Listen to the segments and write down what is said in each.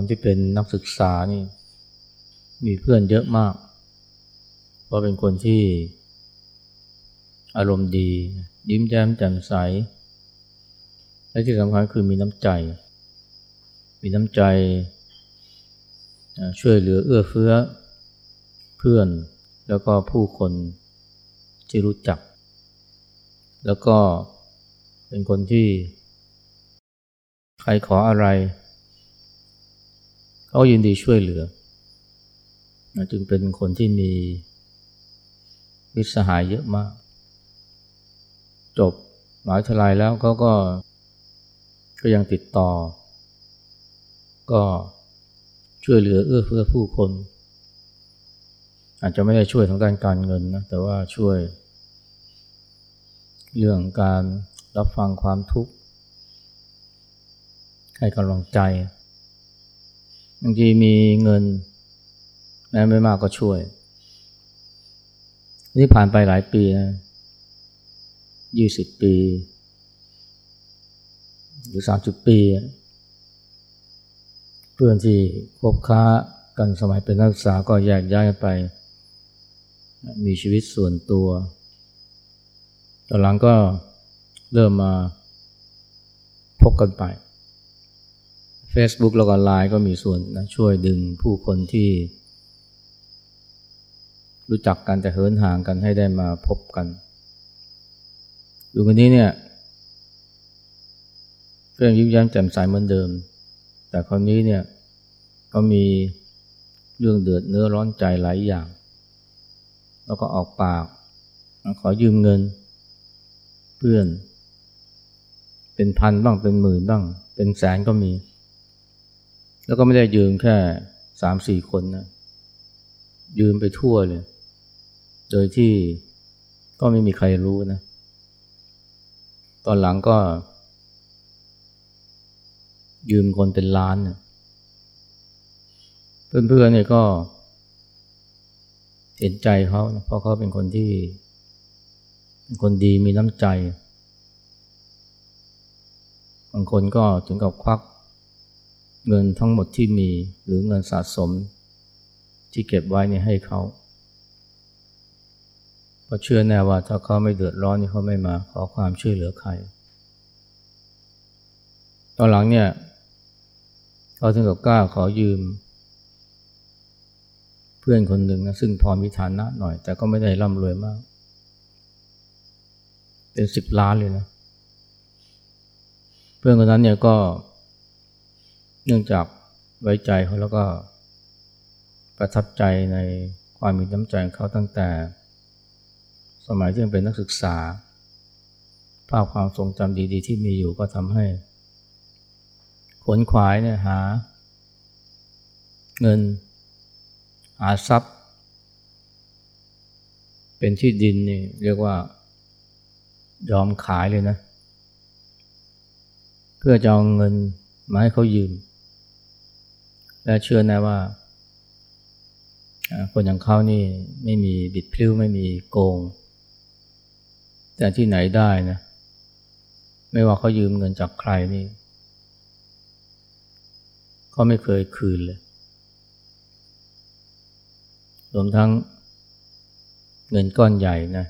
อนที่เป็นนักศึกษานี่ มีเพื่อนเยอะมาก เพราะเป็นคนที่อารมณ์ดี ยิ้มแย้มแจ่มใส และที่สำคัญคือมีน้ำใจ มีน้ำใจ ช่วยเหลือเอื้อเฟื้อ เพื่อนแล้วก็ผู้คนที่รู้จัก แล้วก็เป็นคนที่ ใครขออะไร เขายินดีช่วยเหลือ จึงเป็นคนที่มีมิตรสหายเยอะมาก จบหมหาวิทยาลัยแล้วเขาก็ก็ยังติดต่อ ก็ช่วยเหลือเอื้อเฟื้อผู้คน อาจจะไม่ได้ช่วยทางด้านการเงินนะแต่ว่าช่วย เรื่องการรับฟังความทุกข์ ให้กำลังใจ บางทีมีเงิน แม้ไม่มากก็ช่วย นี่ผ่านไปหลายปีนะยี่สิบปี หรือสามสิบปี เพื่อนที่คบค้ากันสมัยเป็นนักศึกษาก็แยกย้ายกันไป มีชีวิตส่วนตัวตอนหลังก็เริ่มมาพบกันไป Facebook แล้วก็ไลน์ก็มีส่วนนะช่วยดึงผู้คนที่ รู้จักกันแต่เหินห่างกันให้ได้มาพบกันอยู่คนนี้เนี่ยเรื่องยิ้มแย้มแจ่มใสเหมือนเดิม แต่คราวนี้เนี่ยก็มีเรื่องเดือดเนื้อร้อนใจหลายอย่าง แล้วก็ออกปากขอยืมเงิน เพื่อน เป็นพันบ้างเป็นหมื่นบ้าง เป็นแสนก็มี แล้วก็ไม่ได้ยืมแค่สามสี่คนนะ ยืมไปทั่วเลย โดยที่ก็ไม่มีใครรู้นะ ตอนหลังก็ ยืมคนเป็นล้านนะเพื่อนๆเนี่ยก็ เห็นใจเขานะเพราะเขาเป็นคนที่เป็นคนดีมีน้ำใจ บางคนก็ถึงกับควัก เงินทั้งหมดที่มีหรือเงินสะสม ที่เก็บไว้เนี่ยให้เขาเพราะเชื่อแน่ว่าถ้าเขาไม่เดือดร้อนนี่เขาไม่มาขอความช่วยเหลือใคร ตอนหลังเนี่ยเขาถึงกับกล้าขอยืม เพื่อนคนหนึ่งนะซึ่งพอมีฐานะหน่อย แต่ก็ไม่ได้ร่ำรวยมาก เป็นสิบล้านเลยนะ เพื่อนคนนั้นเนี่ยก็เเนื่องจากไว้ใจเขาแล้วก็ประทับใจในความมีน้ำใจของเขาตั้งแต่ สมัยที่ยังเป็นนักศึกษา ภาพความทรงจำดี ๆ ที่มีอยู่ก็ทำให้ขนขวายเนี่ยหา เงินหาทรัพย์ เป็นที่ดินนี่เรียกว่ายอมขายเลยนะ เพื่อจะเอาเงินมาให้เขายืม และเชื่อแนะว่า คนอย่างเขานี่ไม่มีบิดพลิ้วไม่มีโกง แต่ที่ไหนได้นะ ไม่ว่าเขายืมเงินจากใครนี่เขาไม่เคยคืนเลยรวมทั้งเงินก้อนใหญ่นะ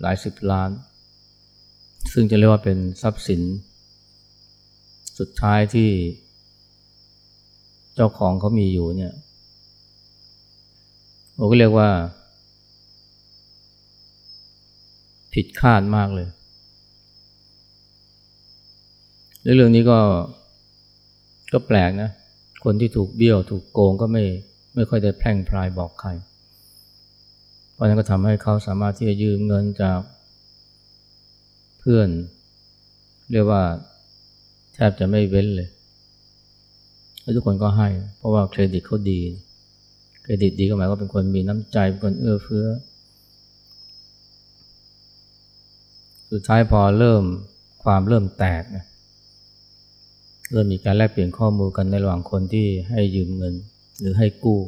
หลายสิบล้าน ซึ่งจะเรียกว่าเป็นทรัพย์สิน สุดท้ายที่ จ้าของเขามีอยู่เนี่ยผมก็เรียกว่า ผิดคาดมากเลย เรื่องนี้ก็ก็แปลกนะ คนที่ถูกเบี้ยวถูกโกงก็ไม่ไม่ค่อยได้แพร่งพรายบอกใคร เพราะนั้นก็ทำให้เขาสามารถที่จะยืมเงินจากเพื่อน เรียกว่าแทบจะไม่เว้นเลย แล้วทุกคนก็ให้ เพราะว่าเครดิตเขาดี เครดิตดีก็หมายว่าเป็นคนมีน้ำใจเป็นคนเอื้อเฟื้อ สุดท้ายพอเริ่มความเริ่มแตกนะเริ่มมีการแลกเปลี่ยนข้อมูลกันในระหว่างคนที่ให้ยืมเงินหรือให้กู้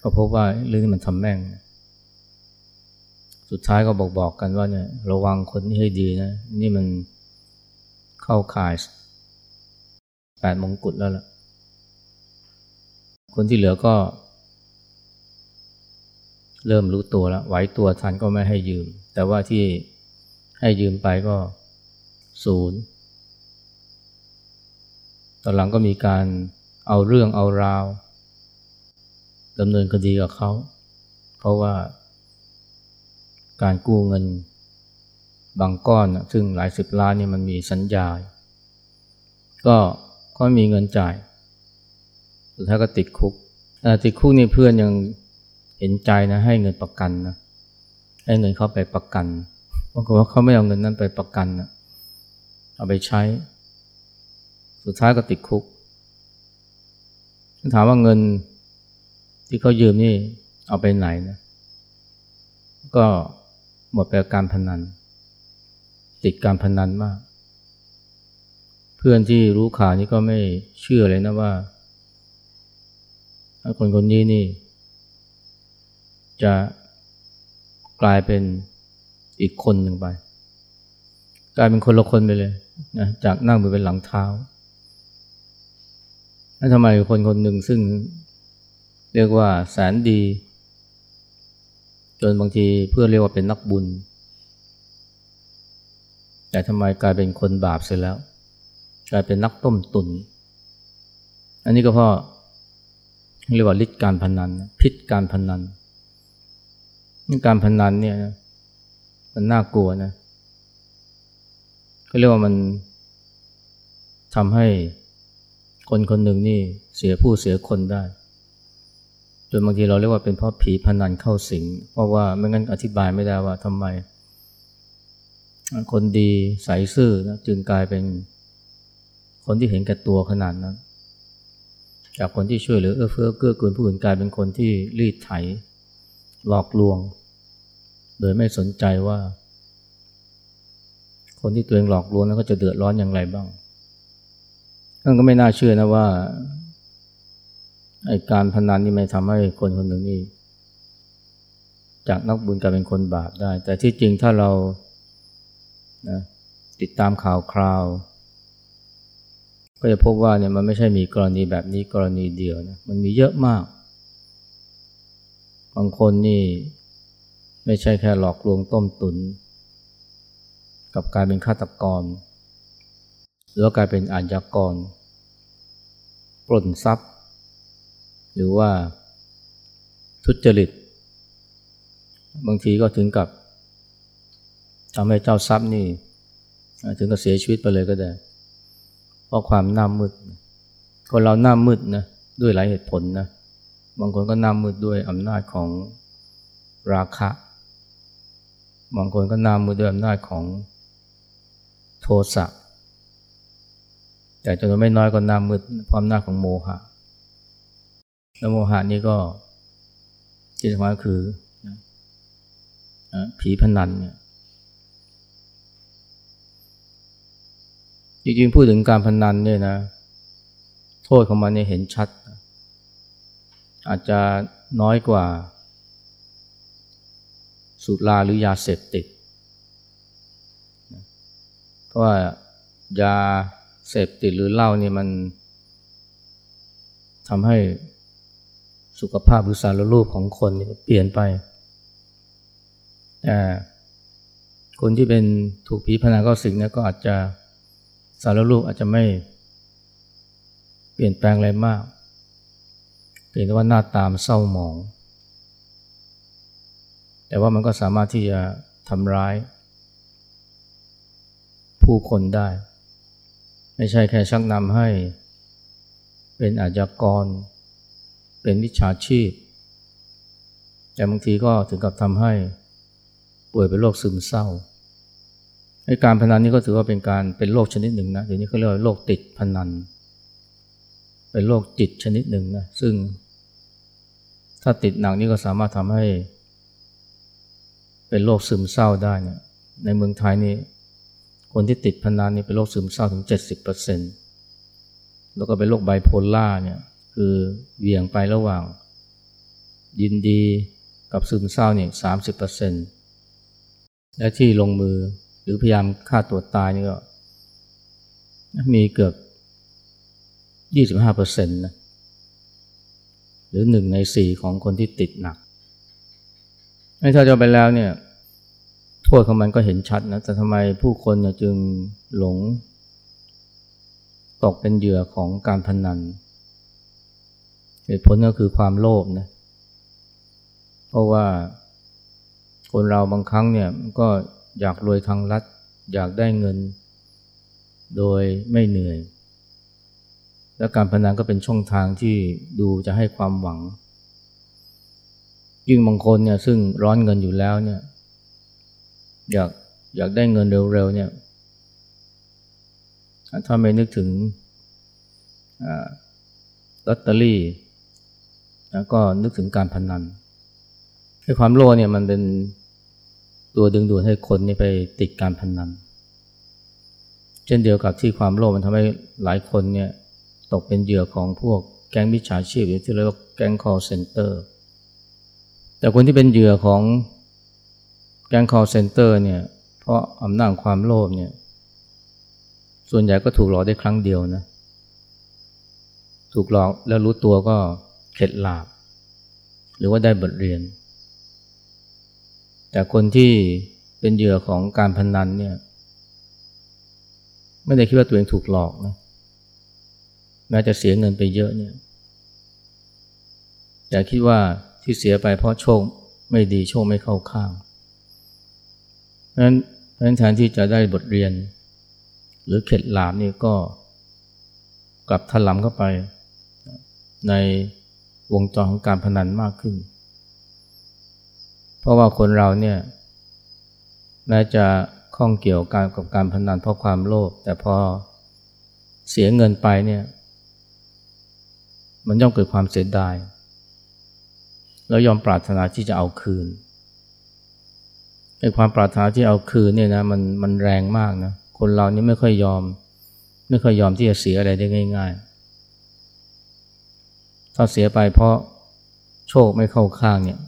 ก็พบว่าเรื่องนี้มันทำแม่ง สุดท้ายก็บอกบอกกันว่าเนี่ยระวังคนที่ให้ดีนะ นี่มันเข้าข่าย แปดมงกุฎแล้วล่ะ คนที่เหลือก็ เริ่มรู้ตัวแล้วไหวตัวทันก็ไม่ให้ยืม แต่ว่าที่ให้ยืมไปก็ศูนย์ตอนหลังก็มีการเอาเรื่องเอาราวดำเนินคดีกับเขา เพราะว่าการกู้เงินบางก้อน ซึ่งหลายสิบล้านนี่มันมีสัญญา ก็ ก็มีเงินจ่ายสุดท้ายก็ติดคุกติดคุกนี่เพื่อนยังเห็นใจนะให้เงินประกันนะให้เงินเขาไปประกันปรากฏว่าเขาไม่เอาเงินนั้นไปประกันนะเอาไปใช้ สุดท้ายก็ติดคุกถามว่าเงินที่เขายืมนี่เอาไปไหนนะก็หมดไปการพนัน ติดการพนันมาก เพื่อนที่รู้ข่าวนี้ก็ไม่เชื่อเลยนะว่าคนคนนี้นี่ จะกลายเป็นอีกคนหนึ่งไป กลายเป็นคนละคนไปเลยนะจากนั่งไปเป็นหลังเท้าแล้วทำไมคนคนหนึ่งซึ่งเรียกว่าแสนดี จนบางทีเพื่อเรียกว่าเป็นนักบุญ แต่ทำไมกลายเป็นคนบาปเสียแล้ว กลายเป็นนักต้มตุน อันนี้ก็เพราะเรียกว่าฤทธิการพนัน พิษการพนันนี่การพนันเนี่ยมันน่ากลัวนะก็เรียกว่ามันทำให้คนคนหนึ่งนี่เสียผู้เสียคนได้จนบางทีเราเรียกว่าเป็นเพราะผีพนันเข้าสิง เพราะว่าไม่งั้นอธิบายไม่ได้ว่าทำไม คนดีใสซื่อนะจึงกลายเป็น คนที่เห็นแก่ตัวขนาดนั้น จากคนที่ช่วยเหลือเอื้อเฟื้อเกื้อกูลผู้อื่นกลายเป็นคนที่รีดไถ หลอกลวง โดยไม่สนใจว่า คนที่ตัวเองหลอกลวงนั้นก็จะเดือดร้อนอย่างไรบ้างท่านก็ไม่น่าเชื่อนะว่าไอการพนันนี่ไม่ทำให้คนคนหนึ่งนี่จากนักบุญกลายเป็นคนบาปได้ แต่ที่จริงถ้าเรานะติดตามข่าวคราว ก็จะพบว่าเนี่ยมันไม่ใช่มีกรณีแบบนี้กรณีเดียวนะมันมีเยอะมาก บางคนนี่ไม่ใช่แค่หลอกลวงต้มตุน กับกลายเป็นฆาตกร หรือว่ากลายเป็นอาญากรปล้นทรัพย์ หรือว่าทุจริต บางทีก็ถึงกับทำให้เจ้าทรัพย์นี่ ถึงกับเสียชีวิตไปเลยก็ได้ เพราะความหน้ามืดคนเราหน้ามืดนะด้วยหลายเหตุผลนะบางคนก็หน้ามืดด้วยอำนาจของราคะ บางคนก็หน้ามืดด้วยอำนาจของโทสะแต่จำนวนไม่น้อยก็หน้ามืดพราะอำนาของโมหะแล้วโมหะนี่ก็ที่สำคัญคือผีพนันเนี่ย จริงๆพูดถึงการพนันเนี่ยนะ โทษของมันเนี่ยเห็นชัด อาจจะน้อยกว่า สุราหรือยาเสพติด เพราะว่ายาเสพติดหรือเหล้านี่มันทำให้สุขภาพหรือสารรูปของคนเปลี่ยนไป แต่คนที่เป็นถูกผีพนันก็สิ่งนี้ก็อาจจะ สารรูปอาจจะไม่เปลี่ยนแปลงอะไรมากเพียงแต่ว่าหน้าตามเศร้าหมอง แต่ว่ามันก็สามารถที่จะทำร้าย ผู้คนได้ ไม่ใช่แค่ชักนำให้ เป็นอาชญากร เป็นวิชาชีพ แต่บางทีก็ถึงกับทำให้ป่วยเป็นโรคซึมเศร้า การพนันนี่ก็ถือว่าเป็นการเป็นโรคชนิดหนึ่งนะเดี๋ยวนี้เขาเรียกว่าโรคติดพนัน เป็นโรคจิตชนิดหนึ่งนะซึ่ง ถ้าติดหนักนี่ก็สามารถทำให้ เป็นโรคซึมเศร้าได้เนี่ยในเมืองไทยนี่คนที่ติดพนันนี่เป็นโรคซึมเศร้าถึงเจ็ดสิบเปอร์เซ็นแล้วก็เป็นโรคไบโพล่าเนี่ยคือเวียงไประหว่าง ยินดีกับซึมเศร้าเนี่ยสามสิบเปอร์เซ็นและที่ลงมือ รือพยายามฆ่าตัวตายนี่ก็ มีเกือบยี่สิบห้าเปอร์เซ็นต์นะหรือหนึ่งในสี่ของคนที่ติดหนักไม่ถ้าจะไปแล้วเนี่ยโทษของมันก็เห็นชัดนะ แต่ทำไมผู้คนจึงหลง ตกเป็นเหยื่อของการพนัน เหตุผลก็คือความโลภนะ เพราะว่าคนเราบางครั้งเนี่ยก็ อยากรวยทางลัด อยากได้เงิน โดยไม่เหนื่อย และการพนันก็เป็นช่องทางที่ดูจะให้ความหวัง ยิ่งบางคนเนี่ยซึ่งร้อนเงินอยู่แล้วเนี่ยอยากอยากได้เงินเร็วๆเนี่ยถ้าไม่นึกถึงลอตเตอรี่ แล้วก็นึกถึงการพนันให้ความโลภเนี่ยมันเป็น ตัวดึงดูดให้คนนี่ไปติดการพนัน เช่นเดียวกับที่ความโลภมันทำให้หลายคนเนี่ยตกเป็นเหยื่อของพวกแก๊งมิจฉาชีพหรือที่เรียกว่าแก๊ง call center แต่คนที่เป็นเหยื่อของแก๊ง call center เนี่ยเพราะอำนาจความโลภเนี่ยส่วนใหญ่ก็ถูกหลอกได้ครั้งเดียวนะถูกหลอกแล้วรู้ตัวก็เข็ดหลาบ หรือว่าได้บทเรียน แต่คนที่เป็นเหยื่อของการพนันเนี่ย ไม่ได้คิดว่าตัวเองถูกหลอกนะแม้จะเสียเงินไปเยอะเนี่ยแต่คิดว่าที่เสียไปเพราะโชคไม่ดีโชคไม่เข้าข้างเพราะฉะนั้นเพราะฉะนั้นแทนที่จะได้บทเรียน หรือเข็ดหลาบนี่ก็กลับถลำเข้าไปในวงจรของการพนันมากขึ้น เพราะว่าคนเราเนี่ยแม้จะข้องเกี่ยวการกับการพนันเพราะความโลภแต่พอเสียเงินไปเนี่ยมันย่อมเกิดความเสียดาย แล้วยอมปรารถนาที่จะเอาคืนไอ้ความปรารถนาที่เอาคืนเนี่ยนะมันมันแรงมากนะคนเรานี่ไม่ค่อยยอม ไม่ค่อยยอมที่จะเสียอะไรได้ง่าย ๆ ถ้าเสียไปเพราะโชคไม่เข้าข้างเนี่ย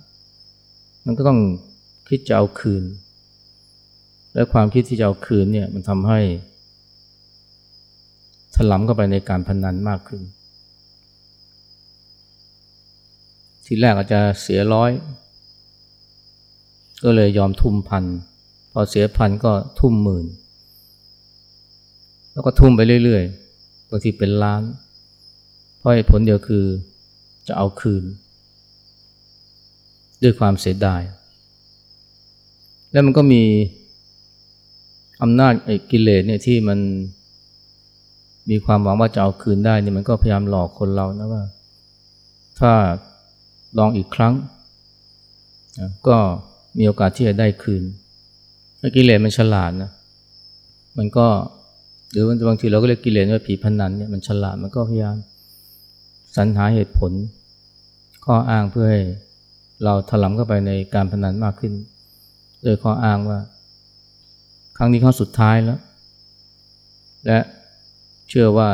มันก็ต้องคิดจะเอาคืน และความคิดที่จะเอาคืนเนี่ยมันทำให้ถลำเข้าไปในการพนันมากขึ้น ทีแรกอาจจะเสียร้อย ก็เลยยอมทุ่มพัน พอเสียพันก็ทุ่มหมื่น แล้วก็ทุ่มไปเรื่อยๆบางทีเป็นล้าน เพราะผลเดียวคือจะเอาคืน ด้วยความเสียดาย แล้วมันก็มีอำนาจไอ้กิเลสเนี่ยที่มันมีความหวังว่าจะเอาคืนได้เนี่ยมันก็พยายามหลอกคนเรานะว่า ถ้าลองอีกครั้ง ก็มีโอกาสที่จะได้คืนกิเลสมันฉลาดนะมันก็หรือบางทีเราก็เรียกกิเลสว่าผีพนันเนี่ยมันฉลาดมันก็พยายามสรรหาเหตุผล ข้ออ้างเพื่อให้ เราถลำเข้าไปในการพนันมากขึ้น โดยข้ออ้างว่า ครั้งนี้ครั้งสุดท้ายแล้ว และเชื่อว่า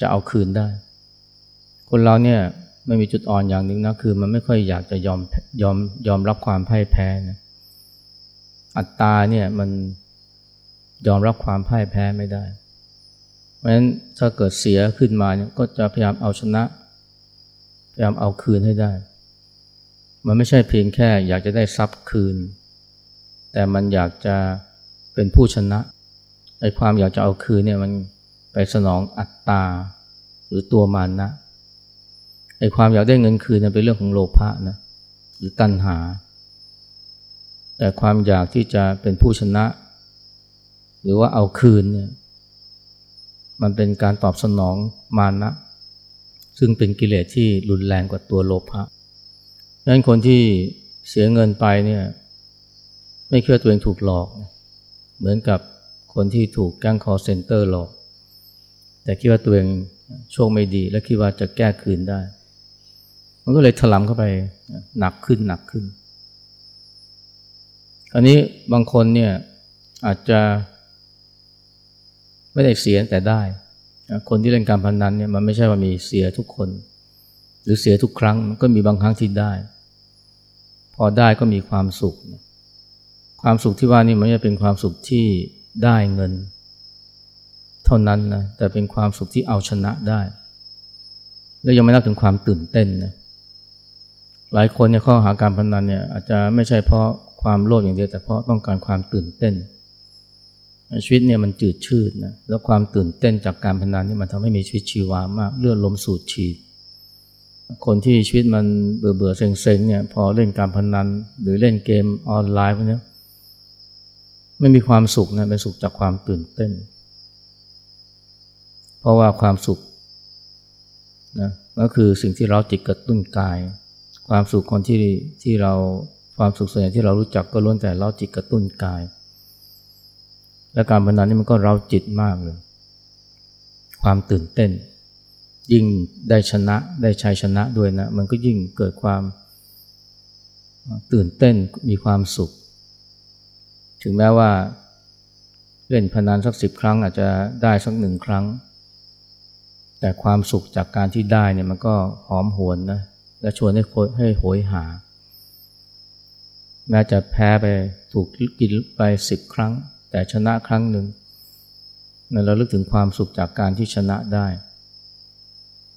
จะเอาคืนได้ คนเราเนี่ยไม่มีจุดอ่อนอย่างหนึ่งนะคือ มันไม่ค่อยอยากจะยอมยอมยอมรับความพ่ายแพ้นะอัตตาเนี่ยมันยอมรับความพ่ายแพ้ไม่ได้ เพราะฉะนั้นถ้าเกิดเสียขึ้นมาเนี่ยก็จะพยายามเอาชนะ พยายามเอาคืนให้ได้ มันไม่ใช่เพียงแค่อยากจะได้ทรัพย์คืน แต่มันอยากจะเป็นผู้ชนะไอ้ความอยากจะเอาคืนเนี่ยมันไปสนองอัตตาหรือตัวมันนะไอ้ความอยากได้เงินคืนเนี่ยเป็นเรื่องของโลภะนะหรือตัณหา แต่ความอยากที่จะเป็นผู้ชนะ หรือว่าเอาคืนเนี่ยมันเป็นการตอบสนองมานะ ซึ่งเป็นกิเลสที่รุนแรงกว่าตัวโลภะ นั้นคนที่เสียเงินไปเนี่ยไม่คิดว่าตัวเองถูกหลอก เหมือนกับคนที่ถูกแก๊ง call center หลอก แต่คิดว่าตัวเองโชคไม่ดี และคิดว่าจะแก้คืนได้ มันก็เลยถลำเข้าไปหนักขึ้นหนักขึ้นอันนี้บางคนเนี่ยอาจจะไม่ได้เสียแต่ได้ คนที่เล่นการพนนันเนี่ยมันไม่ใช่ว่ามีเสียทุกคน หรือเสียทุกครั้งมันก็มีบางครั้งที่ได้ พอได้ก็มีความสุข ความสุขที่ว่านี่มันไม่เป็นความสุขที่ได้เงิน เท่านั้นนะแต่เป็นความสุขที่เอาชนะได้ แล้วยังไม่นับถึงความตื่นเต้นนะหลายคนเนี่ยข้อหาการพนันเนี่ยอาจจะไม่ใช่เพราะความโลภอย่างเดียวแต่เพราะต้องการความตื่นเต้น ชีวิตเนี่ยมันจืดชืดนะแล้วความตื่นเต้นจากการพนันนี่มันทำให้มีชีวิตชีวามากเลือดลมสูดฉีด คนที่ชีวิตมันเบื่อเบื่อเซ็งเซ็งเนี่ยพอเล่นการพนัน หรือเล่นเกมออนไลน์พวกนี้ไม่มีความสุขนะเป็นสุขจากความตื่นเต้น เพราะว่าความสุขนะก็คือสิ่งที่เราจิตกระตุ้นกาย ความสุขคนที่ที่เราความสุขส่วนใหญ่ที่เรารู้จักก็ล้วนแต่เราจิตกระตุ้นกาย และการพนันนี่มันก็เราจิตมากเลย ความตื่นเต้น ยิ่งได้ชนะได้ชัยชนะด้วยนะ มันก็ยิ่งเกิดความตื่นเต้นมีความสุข ถึงแม้ว่าเล่นพนันสักสิบครั้งอาจจะได้สักหนึ่งครั้ง แต่ความสุขจากการที่ได้เนี่ยมันก็หอมหวนนะและชวนให้ให้โหยหา แม้จะแพ้ไปถูกกินไปสิบครั้ง แต่ชนะครั้งหนึ่งนั่นเราลึกถึงความสุขจากการที่ชนะได้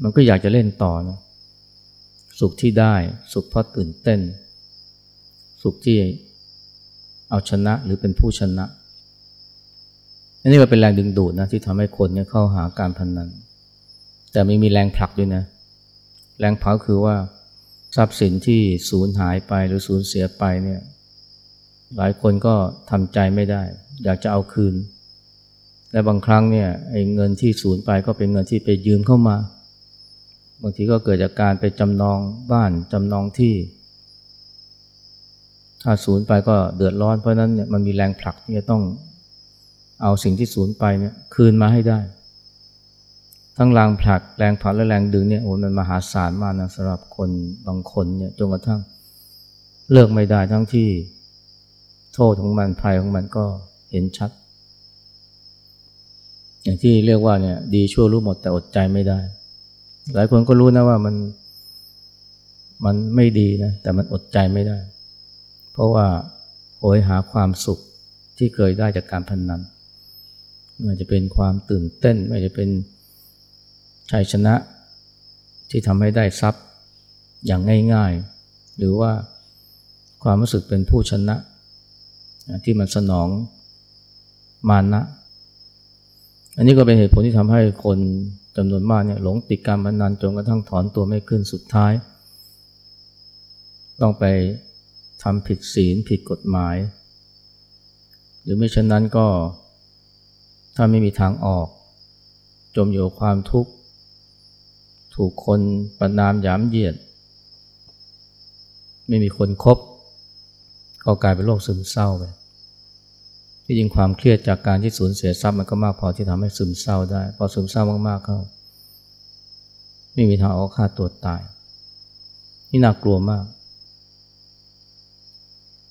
มันก็อยากจะเล่นต่อนะสุขที่ได้สุขเพราะตื่นเต้น สุขที่เอาชนะหรือเป็นผู้ชนะอันนี้ก็เป็นแรงดึงดูดนะที่ทำให้คนเนี่ยเข้าหาการพนนัน แต่ไม่มีแรงผลักด้วยนะ แรงผลักคือว่าทรัพย์สินที่สูญหายไปหรือสูญเสียไปเนี่ยหลายคนก็ทำใจไม่ได้ อยากจะเอาคืน และบางครั้งเนี่ยไอ้เงินที่สูญไปก็เป็นเงินที่ไปยืมเข้ามา บางทีก็เกิดจากการไปจำนองบ้านจำนองที่ ถ้าสูญไปก็เดือดร้อน เพราะนั้นเนี่ยมันมีแรงผลักที่จะต้องเอาสิ่งที่สูญไปเนี่ยคืนมาให้ได้ ทั้งแรงผลักแรงผลักและแรงดึงเนี่ยโอ้มันมหาศาลมากนะสำหรับคนบางคนเนี่ยจนกระทั่งเลิกไม่ได้ทั้งที่โทษของมันภัยของมันก็เห็นชัด อย่างที่เรียกว่าเนี่ยดีชั่วรู้หมดแต่อดใจไม่ได้ หลายคนก็รู้นะว่ามันมันไม่ดีนะ แต่มันอดใจไม่ได้ เพราะว่าโหยหาความสุขที่เคยได้จากการพนนันไม่ว่าจะเป็นความตื่นเต้น ไม่ว่าจะเป็นชัยชนะที่ทำให้ได้ทรัพย์อย่างง่ายๆ หรือว่าความรู้สึกเป็นผู้ชนะ ที่มันสนองมานะ อันนี้ก็เป็นเหตุผลที่ทำให้คน จำนวนมากเนี่ยหลงติดการพนันจนกระทั่งถอนตัวไม่ขึ้นสุดท้าย ต้องไปทำผิดศีลผิดกฎหมาย หรือไม่เช่นนั้นก็ถ้าไม่มีทางออก จมอยู่ความทุกข์ ถูกคนประนามยามเหยียด ไม่มีคนครบก็กลายเป็นโรคซึมเศร้าไป ที่จริงความเครียดจากการที่สูญเสียทรัพย์มันก็มากพอที่ทำให้ซึมเศร้าได้ พอซึมเศร้ามากๆเข้าไม่มีทางเอาฆ่าตัวตาย นี่น่ากลัวมาก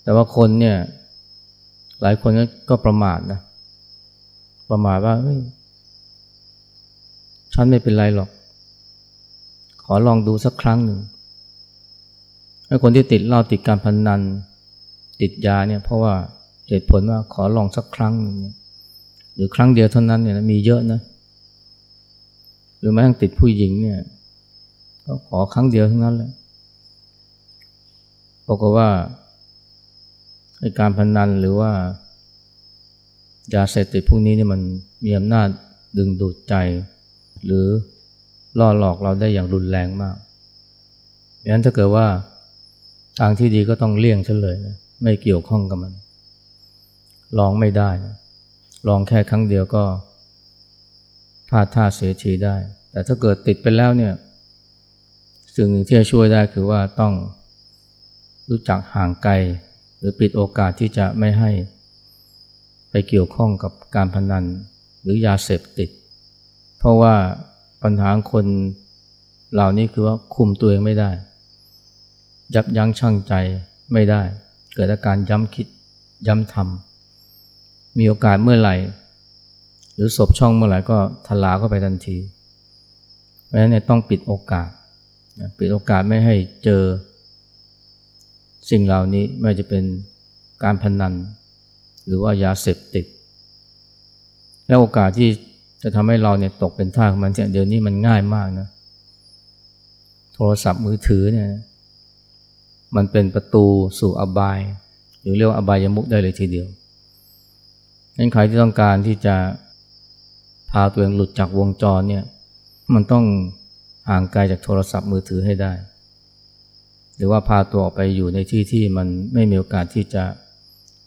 แต่ว่าคนเนี่ยหลายคนก็ประมาทนะ ประมาทว่าฉันไม่เป็นไรหรอก ขอลองดูสักครั้งหนึ่งไอ้คนที่ติดเหล้าติดการพนนัน ติดยาเนี่ยเพราะว่า เหตุผลว่าขอลองสักครั้งหนึ่งหรือครั้งเดียวเท่านั้นเนี่ยมีเยอะนะ หรือแม้กระทั่งติดผู้หญิงเนี่ยก็ขอครั้งเดียวเท่านั้นแหละบอกว่าการพนนันหรือว่ายาเสพติดพวกนี้เนี่ยมันมีอำนาจดึงดูดใจ หรือล่อหลอกเราได้อย่างรุนแรงมากดังนั้นถ้าเกิดว่าทางที่ดีก็ต้องเลี่ยงเฉลยนะไม่เกี่ยวข้องกับมัน ลองไม่ได้นะลองแค่ครั้งเดียวก็พลาดท่าเสียทีได้ แต่ถ้าเกิดติดไปแล้วเนี่ยสิ่งหนึ่งที่จะช่วยได้คือว่าต้องรู้จักห่างไกล หรือปิดโอกาสที่จะไม่ให้ไปเกี่ยวข้องกับการพนันหรือยาเสพติด เพราะว่าปัญหาคนเหล่านี้คือว่าคุมตัวเองไม่ได้ ยับยั้งชั่งใจไม่ได้ เกิดอาการย้ำคิดย้ำทำ มีโอกาสเมื่อไหร่ หรือศพช่องเมื่อไหร่ก็ทลาเข้าไปทันที เพราะฉะนั้นเนี่ยต้องปิดโอกาสปิดโอกาสไม่ให้เจอ สิ่งเหล่านี้ไม่จะเป็นการพนัน หรือว่ายาเสพติด และโอกาสที่จะทำให้เราเนี่ยตกเป็นท่าของมันเดี๋ยวนี้มันง่ายมากนะโทรศัพท์มือถือเนี่ยมันเป็นประตูสู่อบาย หรือเรียกว่าอบายมุกได้เลยทีเดียว นั้นใครที่ต้องการที่จะพาตัวเองหลุดจากวงจรเนี่ย มันต้องห่างไกลจากโทรศัพท์มือถือให้ได้ หรือว่าพาตัวออกไปอยู่ในที่ที่มันไม่มีโอกาสที่จะ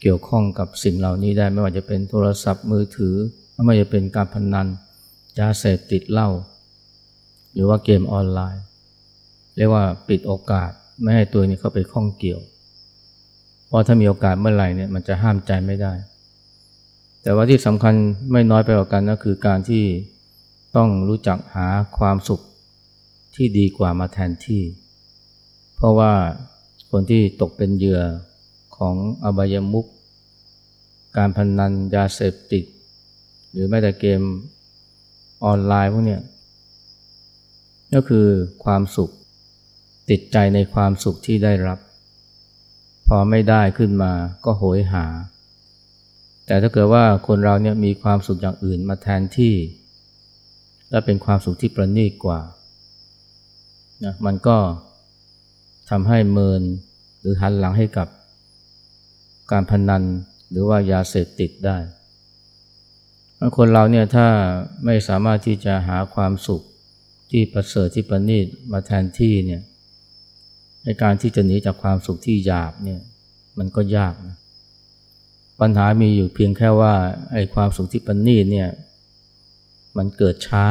เกี่ยวข้องกับสิ่งเหล่านี้ได้ ไม่ว่าจะเป็นโทรศัพท์มือถือ ไม่ว่าจะเป็นการพนนันยาเสพติดเหล้าหรือว่าเกมออนไลน์ เรียกว่าปิดโอกาสไม่ให้ตัวนี้เข้าไปข้องเกี่ยว เพราะถ้ามีโอกาสเมื่อไหร่เนี่ยมันจะห้ามใจไม่ได้ แต่ว่าที่สำคัญไม่น้อยไปกว่ากันก็คือการที่ต้องรู้จักหาความสุขที่ดีกว่ามาแทนที่ เพราะว่าคนที่ตกเป็นเหยื่อของอบายมุขการพนนันยาเสพติด หรือแม้แต่เกมออนไลน์พวกนี้ก็คือความสุขติดใจในความสุขที่ได้รับ พอไม่ได้ขึ้นมาก็โหยหา แต่ถ้าเกิดว่าคนเราเนี่ยมีความสุขอย่างอื่นมาแทนที่ และเป็นความสุขที่ประณีตกว่านะมันก็ทำให้เมินหรือหันหลังให้กับการพนันหรือว่ายาเสพติดได้คนเราเนี่ยถ้าไม่สามารถที่จะหาความสุขที่ประเสริฐที่ประณีตมาแทนที่เนี่ยในการที่จะหนีจากความสุขที่หยาบเนี่ยมันก็ยากนะ ปัญหามีอยู่เพียงแค่ว่าไอ้ความสุขที่ประณีตเนี่ยมันเกิดช้า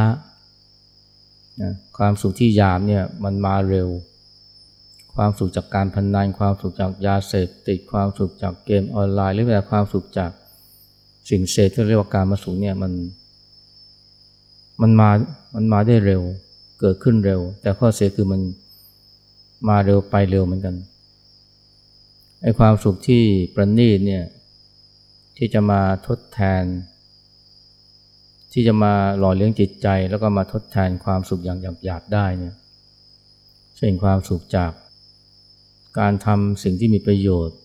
นะความสุขที่ยาบเนี่ยมันมาเร็ว ความสุขจากการพนนันความสุขจากยาเสพติดความสุขจากเกมออนไลน์ หรือแม้แต่ความสุขจากสิ่งเสพที่เรียกว่าการมาสุขเนี่ยมันมันมา มันมาได้เร็ว เกิดขึ้นเร็ว แต่ข้อเสียคือมันมาเร็วไปเร็วเหมือนกัน ไอ้ความสุขที่ประณีตเนี่ย ที่จะมาทดแทน ที่จะมาหล่อเลี้ยงจิตใจ แล้วก็มาทดแทนความสุขอย่างหยาบๆได้เนี่ยเช่นความสุขจาก การทำสิ่งที่มีประโยชน์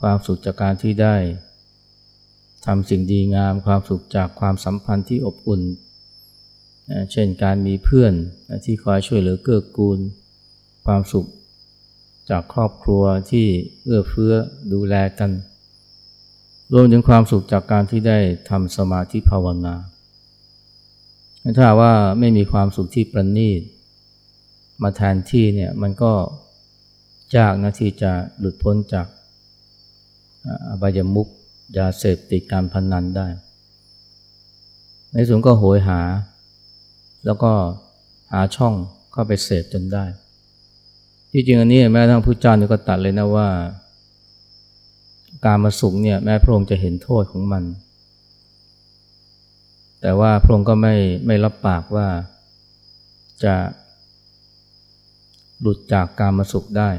ความสุขจากการที่ได้ทำสิ่งดีงาม ความสุขจากความสัมพันธ์ที่อบอุ่น เช่นการมีเพื่อนที่คอยช่วยเหลือเกื้อกูล ความสุขจากครอบครัวที่เอื้อเฟื้อดูแลกัน รวมถึงความสุขจากการที่ได้ทำสมาธิภาวนา ถ้าว่าไม่มีความสุขที่ประณีต มาแทนที่เนี่ยมันก็ยากนะที่จะหลุดพ้นจากอบายมุกยาเสพติดการพนนันได้ ในส่วนก็โหยหา แล้วก็หาช่องเข้าไปเสพจนได้ ที่จริงอันนี้แม้ทั้งพุทธเจ้านี่ก็ตัดเลยนะว่า การมาสุขเนี่ยแม้พระองค์จะเห็นโทษของมัน แต่ว่าพระองค์ก็ไม่ไม่รับปากว่าจะหลุดจากการมาสุขได้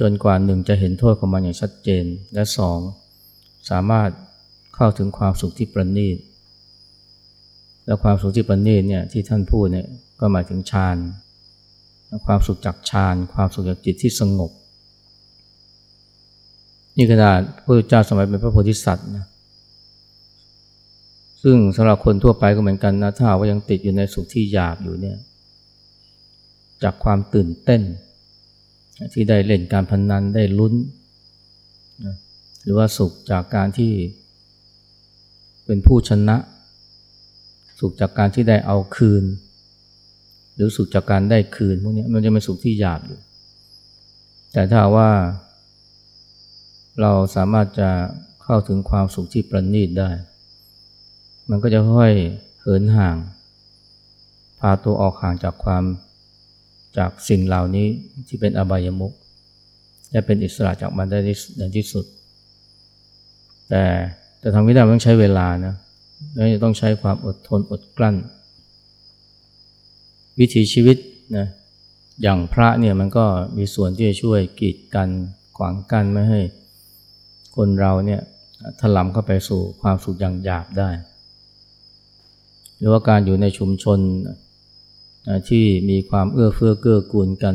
จนกว่าหนึ่งจะเห็นโทษของมันอย่างชัดเจน และสองสามารถเข้าถึงความสุขที่ประณีตแล้วความสุขที่ประณีตเนี่ยที่ท่านพูดเนี่ยก็หมายถึงฌานความสุขจากฌานความสุขจากจิตที่สงบ นี่ขนาดพระเจ้าสมัยเป็นพระโพธิสัตว์นะซึ่งสำหรับคนทั่วไปก็เหมือนกันนะถ้าว่ายังติดอยู่ในสุขที่หยาบอยู่เนี่ย จากความตื่นเต้น ที่ได้เล่นการพนนันได้ลุ้นนะหรือว่าสุขจากการที่เป็นผู้ชนะ สุขจากการที่ได้เอาคืน หรือสุขจากการได้คืนพวกนี้มันจะเป็นสุขที่หยาบอยู่ แต่ถ้าว่า เราสามารถจะเข้าถึงความสุขที่ประณีตได้ มันก็จะค่อยเหินห่าง พาตัวออกห่างจากความจากสิ่งเหล่านี้ที่เป็นอบายมุขและเป็นอิสระจากมันได้ในที่สุด แต่จะทำไม่ได้ต้องใช้เวลานะแล้วจะต้องใช้ความอดทนอดกลั้น วิถีชีวิตนะอย่างพระเนี่ยมันก็มีส่วนที่จะช่วยกีดกันขวางกันไม่ให้ คนเราเนี่ยถลำเข้าไปสู่ความสุขอย่างหยาบได้ หรือว่าการอยู่ในชุมชนที่มีความเอื้อเฟื้อเกื้อกูลกัน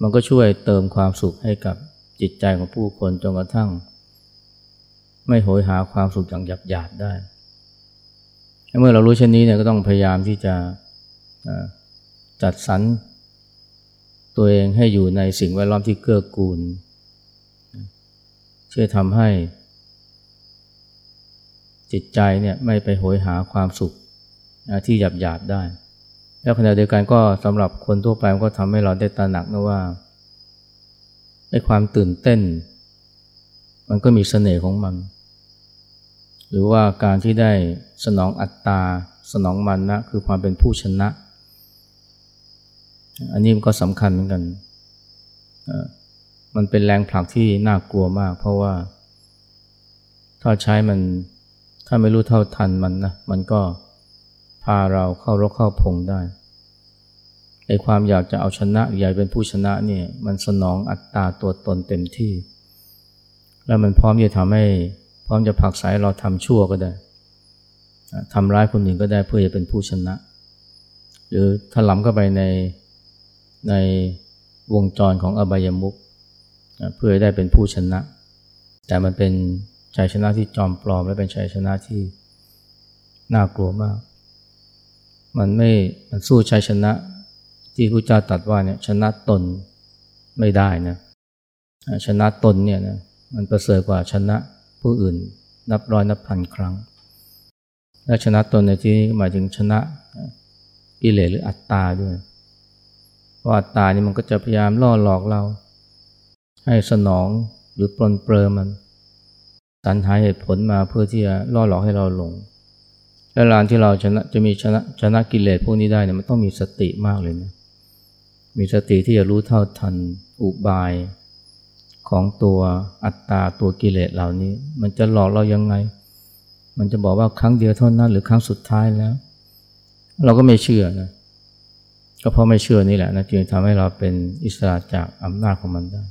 มันก็ช่วยเติมความสุขให้กับจิตใจของผู้คนจนกระทั่ง ไม่โหยหาความสุขอย่างหยาบหยาบได้ เมื่อเรารู้เช่นนี้เนี่ยก็ต้องพยายามที่จะจัดสรรตัวเองให้อยู่ในสิ่งแวดล้อมที่เกื้อกูล ช่วยทำให้ จิตใจเนี่ยไม่ไปโหยหาความสุขที่หยาบหยาบได้ แล้วขณะเดียวกันก็สำหรับคนทั่วไปมันก็ทำให้เราได้ตระหนักนะว่าไอ้ความตื่นเต้น มันก็มีเสน่ห์ของมัน หรือว่าการที่ได้สนองอัตตา สนองมันนะคือความเป็นผู้ชนะ อันนี้มันก็สำคัญเหมือนกัน มันเป็นแรงผลักที่น่ากลัวมาก เพราะว่า ถ้าใช้มันถ้าไม่รู้เท่าทันมันนะมันก็พาเราเข้ารกเข้าพงได้ไอ้ความอยากจะเอาชนะอยากเป็นผู้ชนะเนี่ยมันสนองอัตตาตัวตนเต็มที่ แล้วมันพร้อมจะทำให้ พร้อมจะผลักไสเราทำชั่วก็ได้ทำร้ายคนอื่นก็ได้เพื่อจะเป็นผู้ชนะ หรือถลำเข้าไปในในวงจรของอบายมุก เพื่อได้เป็นผู้ชนะ แต่มันเป็นชัยชนะที่จอมปลอม และเป็นชัยชนะที่น่ากลัวมาก มันไม่มันสู้ชัยชนะที่พระเจ้าตรัสว่าเนี่ยชนะตนไม่ได้นะชนะตนเนี่ยนะมันประเสริฐกว่าชนะผู้อื่น นับร้อยนับพันครั้ง และชนะตนในที่นี้หมายถึงชนะกิเลสหรืออัตตาด้วย เพราะอัตตานี่มันก็จะพยายามล่อหลอกเรา ให้สนองหรือปลนเปลือมันสรรหาเหตุผลมาเพื่อที่จะล่อหลอกให้เราหลง และลานที่เราชนะจะมีชนะชนะกิเลสพวกนี้ได้เนี่ยมันต้องมีสติมากเลยนะ มีสติที่จะรู้เท่าทันอุบายของตัวอัตตาตัวกิเลสเหล่านี้ มันจะหลอกเรายังไง มันจะบอกว่าครั้งเดียวเท่านั้นหรือครั้งสุดท้ายแล้ว เราก็ไม่เชื่อนะก็เพราะไม่เชื่อนี่แหละนะจึงทำให้เราเป็นอิสระจากอำนาจของมันได้